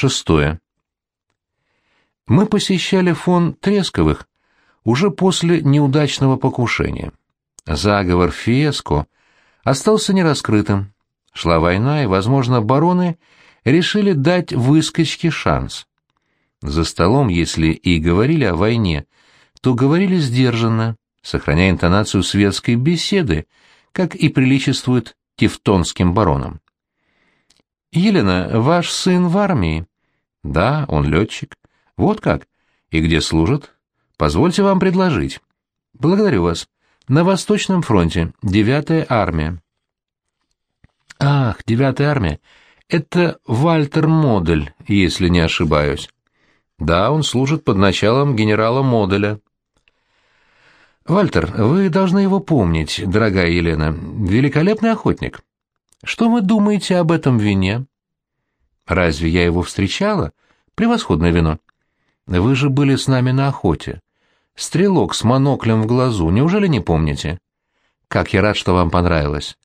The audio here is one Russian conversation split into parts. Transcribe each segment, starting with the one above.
Шестое. Мы посещали фон Тресковых уже после неудачного покушения. Заговор Фиеско остался нераскрытым. Шла война, и, возможно, бароны решили дать выскочке шанс. За столом, если и говорили о войне, то говорили сдержанно, сохраняя интонацию светской беседы, как и приличествует тевтонским баронам. «Елена, ваш сын в армии?» «Да, он летчик». «Вот как? И где служит?» «Позвольте вам предложить». «Благодарю вас. На Восточном фронте, девятая армия». «Ах, девятая армия. Это Вальтер Модель, если не ошибаюсь». «Да, он служит под началом генерала Моделя». «Вальтер, вы должны его помнить, дорогая Елена. Великолепный охотник. Что вы думаете об этом вине? Разве я его встречала? Превосходное вино. Вы же были с нами на охоте. Стрелок с моноклем в глазу, неужели не помните? Как я рад, что вам понравилось.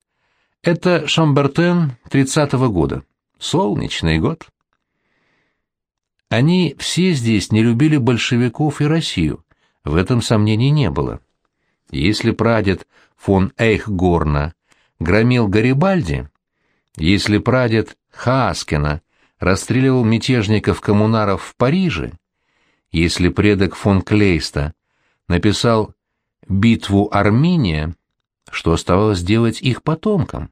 Это Шамбертен тридцатого года. Солнечный год. Они все здесь не любили большевиков и Россию. В этом сомнений не было. Если прадед фон Эйхгорна громил Гарибальди, если прадед Хаскина расстреливал мятежников-коммунаров в Париже, если предок фон Клейста написал «Битву Армения», что оставалось делать их потомкам,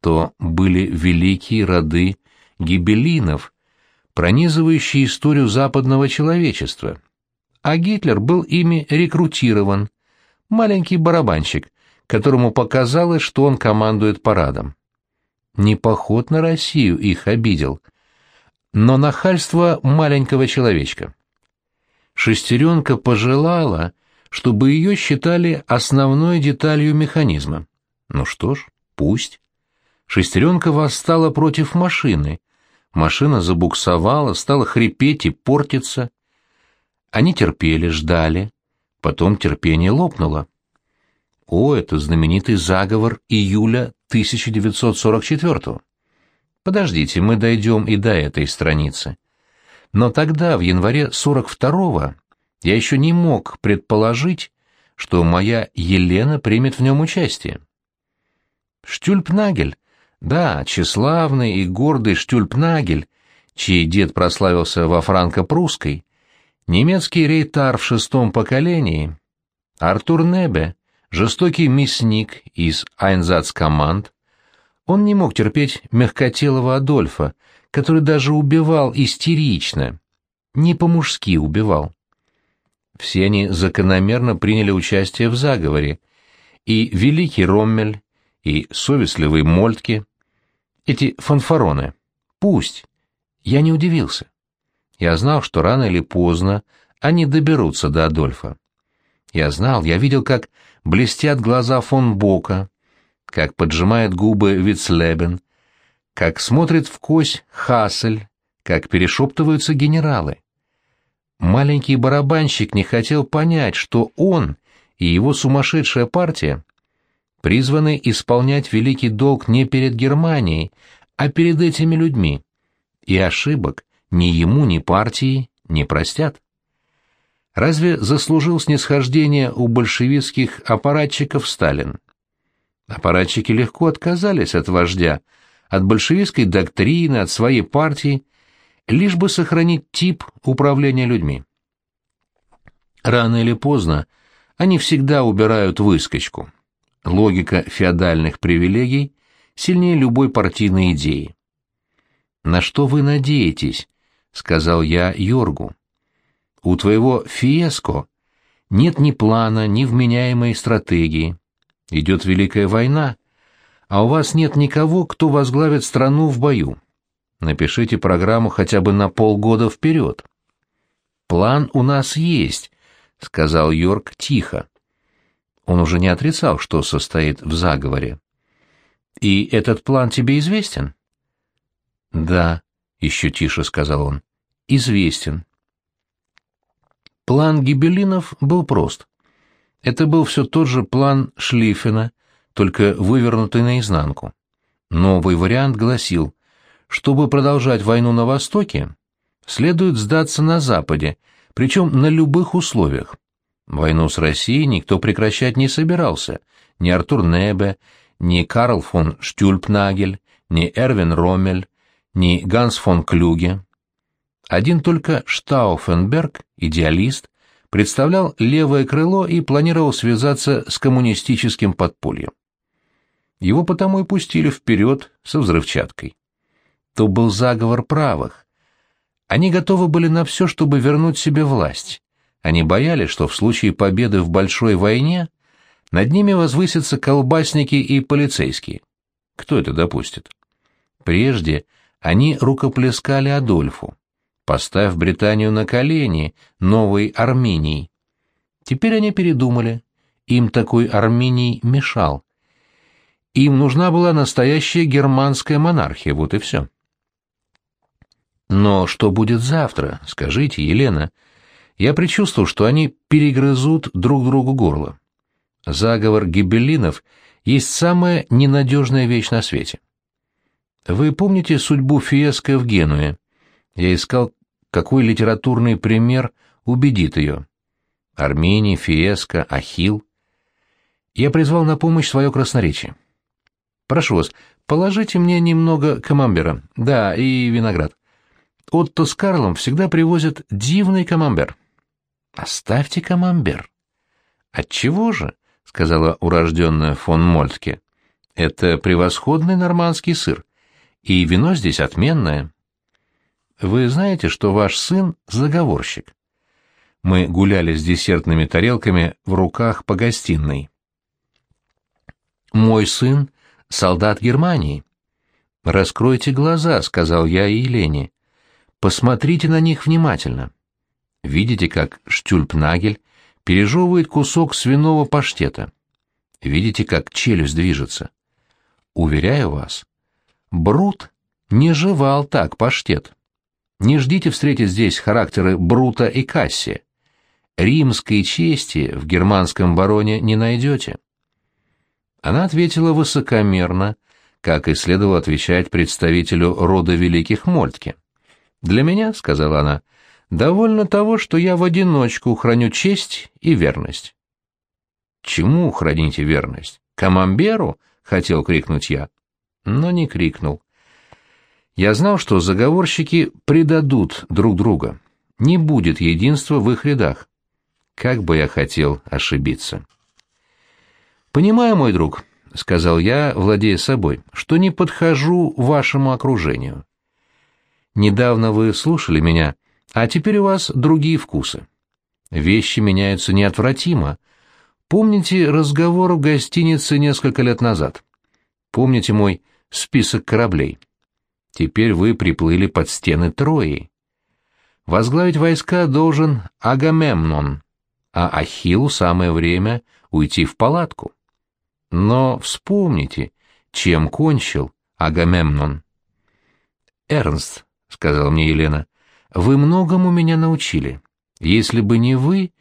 то были великие роды гибелинов, пронизывающие историю западного человечества. А Гитлер был ими рекрутирован, маленький барабанщик, которому показалось, что он командует парадом. Не поход на Россию их обидел, но нахальство маленького человечка. Шестеренка пожелала, чтобы ее считали основной деталью механизма. Ну что ж, пусть. Шестеренка восстала против машины. Машина забуксовала, стала хрипеть и портиться. Они терпели, ждали. Потом терпение лопнуло. О, это знаменитый заговор июля 1944-го. Подождите, мы дойдем и до этой страницы. Но тогда, в январе 42-го, я еще не мог предположить, что моя Елена примет в нем участие. Штюльпнагель, да, тщеславный и гордый Штюльпнагель, чей дед прославился во франко-прусской, немецкий рейтар в шестом поколении, Артур Небе, жестокий мясник из Айнзацкоманд, он не мог терпеть мягкотелого Адольфа, который даже убивал истерично, не по-мужски убивал. Все они закономерно приняли участие в заговоре, и великий Роммель, и совестливый Мольтке, эти фанфароны. Пусть. Я не удивился. Я знал, что рано или поздно они доберутся до Адольфа. Я знал, я видел, как блестят глаза фон Бока, как поджимает губы Вицлебен, как смотрит в кость Хассель, как перешептываются генералы. Маленький барабанщик не хотел понять, что он и его сумасшедшая партия призваны исполнять великий долг не перед Германией, а перед этими людьми, и ошибок ни ему, ни партии не простят. Разве заслужил снисхождение у большевистских аппаратчиков Сталин? Аппаратчики легко отказались от вождя, от большевистской доктрины, от своей партии, лишь бы сохранить тип управления людьми. Рано или поздно они всегда убирают выскочку. Логика феодальных привилегий сильнее любой партийной идеи. «На что вы надеетесь?» — сказал я Йоргу. У твоего фиеско нет ни плана, ни вменяемой стратегии. Идет Великая война, а у вас нет никого, кто возглавит страну в бою. Напишите программу хотя бы на полгода вперед. «План у нас есть», — сказал Йорк тихо. Он уже не отрицал, что состоит в заговоре. «И этот план тебе известен?» «Да», — еще тише сказал он, — «известен. План гибелинов был прост. Это был все тот же план Шлиффена, только вывернутый наизнанку. Новый вариант гласил, чтобы продолжать войну на Востоке, следует сдаться на Западе, причем на любых условиях. Войну с Россией никто прекращать не собирался, ни Артур Небе, ни Карл фон Штюльпнагель, ни Эрвин Роммель, ни Ганс фон Клюге. Один только Штауфенберг, идеалист, представлял левое крыло и планировал связаться с коммунистическим подпольем. Его потому и пустили вперед со взрывчаткой. То был заговор правых. Они готовы были на все, чтобы вернуть себе власть. Они боялись, что в случае победы в большой войне над ними возвысятся колбасники и полицейские. Кто это допустит? Прежде они рукоплескали Адольфу. Поставь Британию на колени, новой Армении. Теперь они передумали. Им такой Армений мешал. Им нужна была настоящая германская монархия, вот и все. Но что будет завтра, скажите, Елена? Я предчувствовал, что они перегрызут друг другу горло. Заговор гибеллинов есть самая ненадежная вещь на свете. Вы помните судьбу Фиеско в Генуе? Я искал, какой литературный пример убедит ее. Армений, Фиеско, Ахил. Я призвал на помощь свое красноречие. Прошу вас, положите мне немного камамбера, да, и виноград. Отто с Карлом всегда привозят дивный камамбер. Оставьте камамбер. Отчего же? — сказала урожденная фон Мольтке. Это превосходный нормандский сыр и вино здесь отменное. Вы знаете, что ваш сын заговорщик? Мы гуляли с десертными тарелками в руках по гостиной. Мой сын — солдат Германии. Раскройте глаза, — сказал я Елене. Посмотрите на них внимательно. Видите, как Штюльпнагель пережевывает кусок свиного паштета? Видите, как челюсть движется? Уверяю вас, Брут не жевал так паштет. Не ждите встретить здесь характеры Брута и Касси. Римской чести в германском бароне не найдете. Она ответила высокомерно, как и следовало отвечать представителю рода великих Мольтке. «Для меня, — сказала она, — довольно того, что я в одиночку храню честь и верность». «Чему храните верность? Камамберу?» — хотел крикнуть я но не крикнул. Я знал, что заговорщики предадут друг друга. Не будет единства в их рядах. Как бы я хотел ошибиться. «Понимаю, мой друг», — сказал я, владея собой, — «что не подхожу вашему окружению. Недавно вы слушали меня, а теперь у вас другие вкусы. Вещи меняются неотвратимо. Помните разговор в гостинице несколько лет назад? Помните мой список кораблей. Теперь вы приплыли под стены Трои. Возглавить войска должен Агамемнон, а Ахиллу самое время уйти в палатку. Но вспомните, чем кончил Агамемнон. «Эрнст», — сказала мне Елена, — «вы многому меня научили. Если бы не вы,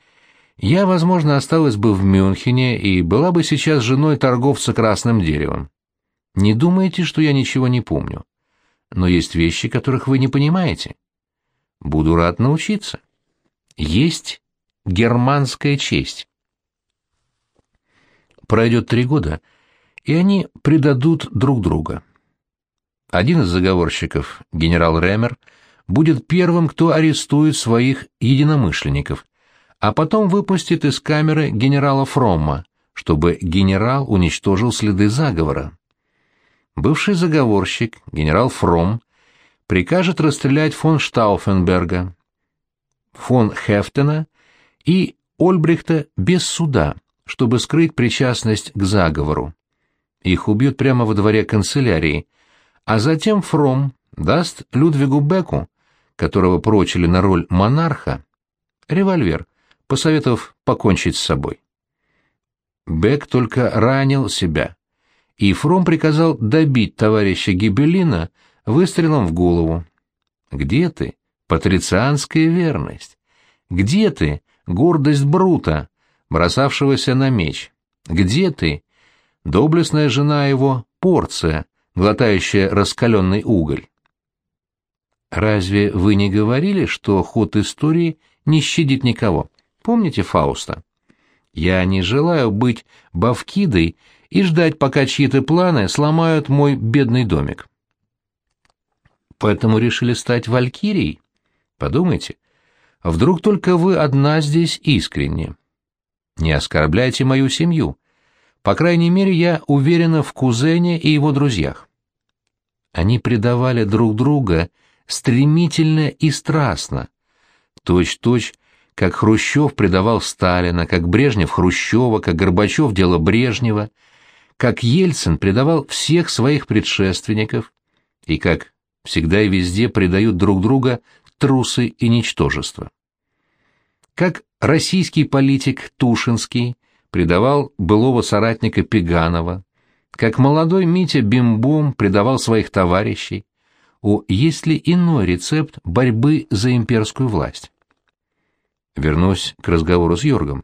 я, возможно, осталась бы в Мюнхене и была бы сейчас женой торговца красным деревом. Не думайте, что я ничего не помню. Но есть вещи, которых вы не понимаете. Буду рад научиться. Есть германская честь. Пройдет три года, и они предадут друг друга. Один из заговорщиков, генерал Ремер, будет первым, кто арестует своих единомышленников, а потом выпустит из камеры генерала Фромма, чтобы генерал уничтожил следы заговора бывший заговорщик, генерал Фром, прикажет расстрелять фон Штауфенберга, фон Хефтена и Ольбрихта без суда, чтобы скрыть причастность к заговору. Их убьют прямо во дворе канцелярии, а затем Фром даст Людвигу Беку, которого прочили на роль монарха, револьвер, посоветовав покончить с собой. Бек только ранил себя, и Фром приказал добить товарища Гибелина выстрелом в голову. «Где ты, патрицианская верность? Где ты, гордость Брута, бросавшегося на меч? Где ты, доблестная жена его, Порция, глотающая раскаленный уголь?» Разве вы не говорили, что ход истории не щадит никого? Помните Фауста? Я не желаю быть бавкидой и ждать, пока чьи-то планы сломают мой бедный домик. Поэтому решили стать валькирией? Подумайте, вдруг только вы одна здесь искренне. Не оскорбляйте мою семью. По крайней мере, я уверена в кузене и его друзьях. Они предавали друг друга стремительно и страстно, точь-точь, как Хрущев предавал Сталина, как Брежнев Хрущева, как Горбачев дело Брежнева, как Ельцин предавал всех своих предшественников, и как всегда и везде предают друг друга трусы и ничтожество. Как российский политик Тушинский предавал былого соратника Пеганова, как молодой Митя Бимбом предавал своих товарищей, о, есть ли иной рецепт борьбы за имперскую власть? Вернусь к разговору с Йоргом.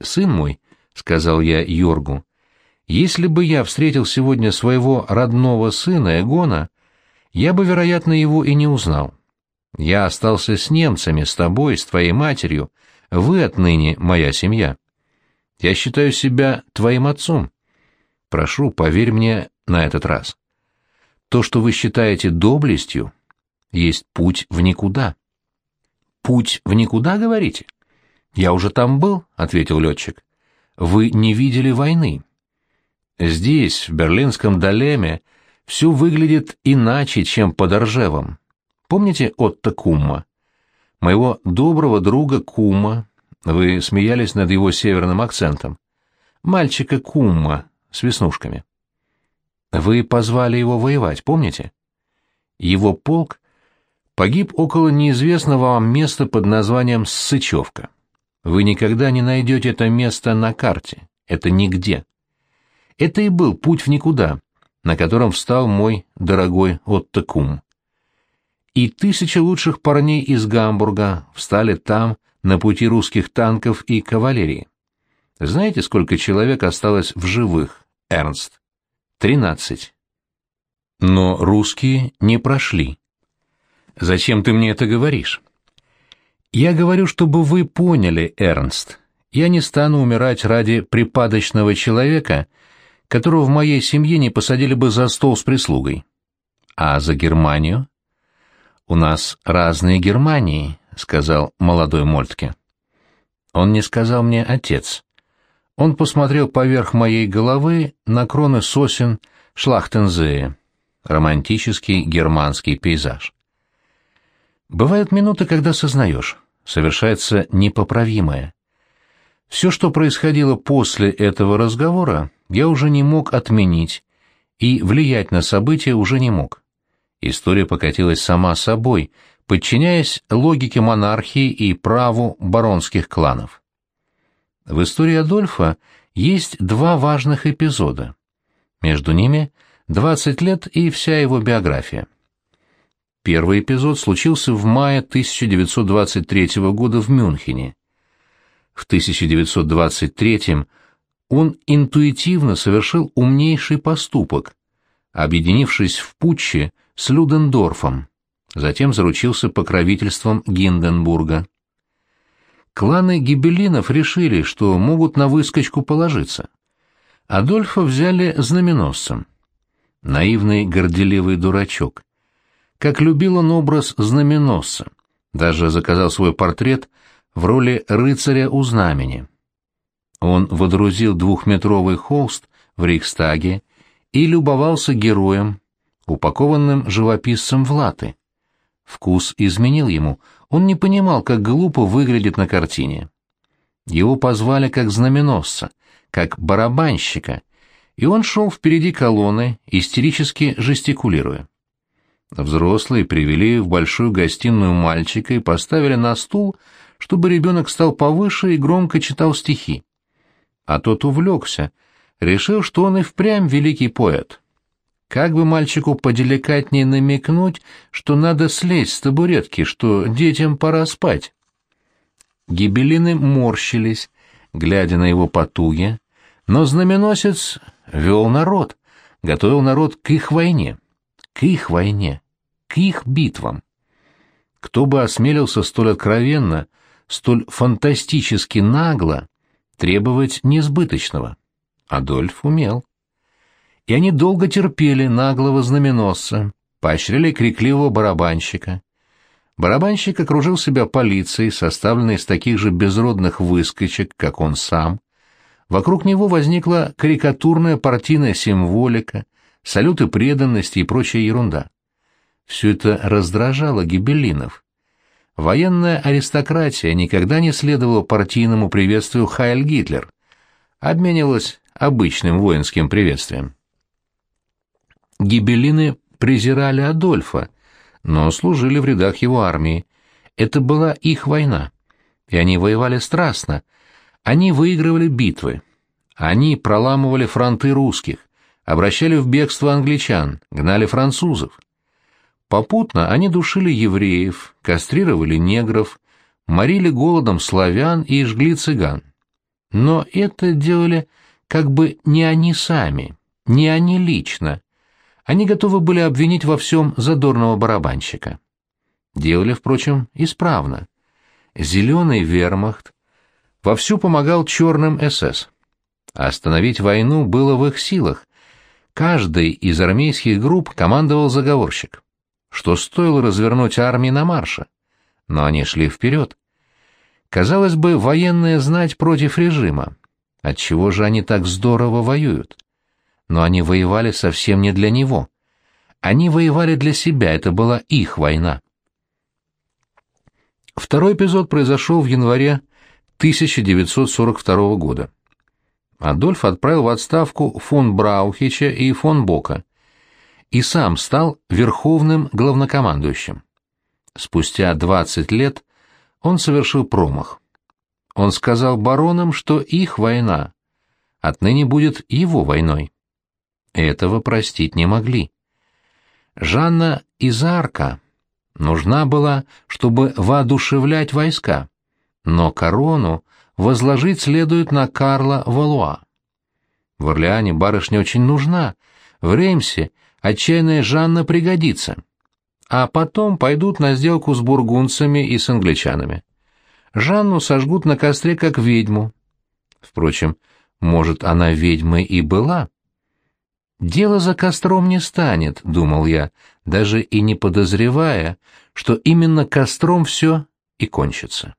«Сын мой», — сказал я Йоргу, — «если бы я встретил сегодня своего родного сына Эгона, я бы, вероятно, его и не узнал. Я остался с немцами, с тобой, с твоей матерью, вы отныне моя семья. Я считаю себя твоим отцом. Прошу, поверь мне на этот раз. То, что вы считаете доблестью, есть путь в никуда. Путь в никуда, говорите? Я уже там был, ответил летчик. Вы не видели войны. Здесь, в берлинском Далеме, все выглядит иначе, чем под Оржевом. Помните Отто Кумма? Моего доброго друга Кума, вы смеялись над его северным акцентом. Мальчика Кумма с веснушками. Вы позвали его воевать, помните? Его полк погиб около неизвестного вам места под названием Сычевка. Вы никогда не найдете это место на карте. Это нигде. Это и был путь в никуда, на котором встал мой дорогой Отто Кум и тысячи лучших парней из Гамбурга встали там на пути русских танков и кавалерии. Знаете, сколько человек осталось в живых, Эрнст? Тринадцать. Но русские не прошли. Зачем ты мне это говоришь? Я говорю, чтобы вы поняли, Эрнст. Я не стану умирать ради припадочного человека, которого в моей семье не посадили бы за стол с прислугой. А за Германию? «У нас разные Германии», — сказал молодой Мольтке. Он не сказал мне «отец». Он посмотрел поверх моей головы на кроны сосен Шлахтензее, романтический германский пейзаж. Бывают минуты, когда сознаешь, совершается непоправимое. Все, что происходило после этого разговора, я уже не мог отменить, и влиять на события уже не мог. История покатилась сама собой, подчиняясь логике монархии и праву баронских кланов. В истории Адольфа есть два важных эпизода. Между ними 20 лет и вся его биография. Первый эпизод случился в мае 1923 года в Мюнхене. В 1923 он интуитивно совершил умнейший поступок, объединившись в путче с Людендорфом, затем заручился покровительством Гинденбурга. Кланы гибелинов решили, что могут на выскочку положиться. Адольфа взяли знаменосцем. Наивный горделивый дурачок. Как любил он образ знаменосца, даже заказал свой портрет в роли рыцаря у знамени. Он водрузил двухметровый холст в Рейхстаге и любовался героем, упакованным живописцем в латы. Вкус изменил ему, он не понимал, как глупо выглядит на картине. Его позвали как знаменосца, как барабанщика, и он шел впереди колонны, истерически жестикулируя. Взрослые привели в большую гостиную мальчика и поставили на стул, чтобы ребенок стал повыше и громко читал стихи. А тот увлекся, решил, что он и впрямь великий поэт. Как бы мальчику поделикатнее намекнуть, что надо слезть с табуретки, что детям пора спать? Гибелины морщились, глядя на его потуги, но знаменосец вел народ, готовил народ к их войне, к их войне, к их битвам. кто бы осмелился столь откровенно, столь фантастически нагло требовать несбыточного? Адольф умел. И они долго терпели наглого знаменосца, поощряли крикливого барабанщика. Барабанщик окружил себя полицией, составленной из таких же безродных выскочек, как он сам. Вокруг него возникла карикатурная партийная символика, салюты преданности и прочая ерунда. Все это раздражало гибеллинов. Военная аристократия никогда не следовала партийному приветствию «Хайль Гитлер», обменивалась обычным воинским приветствием. Гибеллины презирали Адольфа, но служили в рядах его армии. Это была их война, и они воевали страстно. Они выигрывали битвы. Они проламывали фронты русских, обращали в бегство англичан, гнали французов. Попутно они душили евреев, кастрировали негров, морили голодом славян и жгли цыган. Но это делали как бы не они сами, не они лично. Они готовы были обвинить во всем задорного барабанщика. Делали, впрочем, исправно. Зеленый вермахт вовсю помогал черным СС. Остановить войну было в их силах. Каждый из армейских групп командовал заговорщик что стоило развернуть армии на марше. Но они шли вперед. Казалось бы, военные знать против режима. Отчего же они так здорово воюют? Но они воевали совсем не для него. Они воевали для себя, это была их война. Второй эпизод произошел в январе 1942 года. Адольф отправил в отставку фон Браухича и фон Бока, и сам стал верховным главнокомандующим. Спустя 20 лет он совершил промах. Он сказал баронам, что их война отныне будет его войной. Этого простить не могли. Жанна из Арка нужна была, чтобы воодушевлять войска, но корону возложить следует на Карла Валуа. В Орлеане барышня очень нужна, в Реймсе отчаянная Жанна пригодится. А потом пойдут на сделку с бургунцами и с англичанами. Жанну сожгут на костре как ведьму. Впрочем, может, она ведьмой и была? Дело за костром не станет, думал я, даже и не подозревая, что именно костром все и кончится.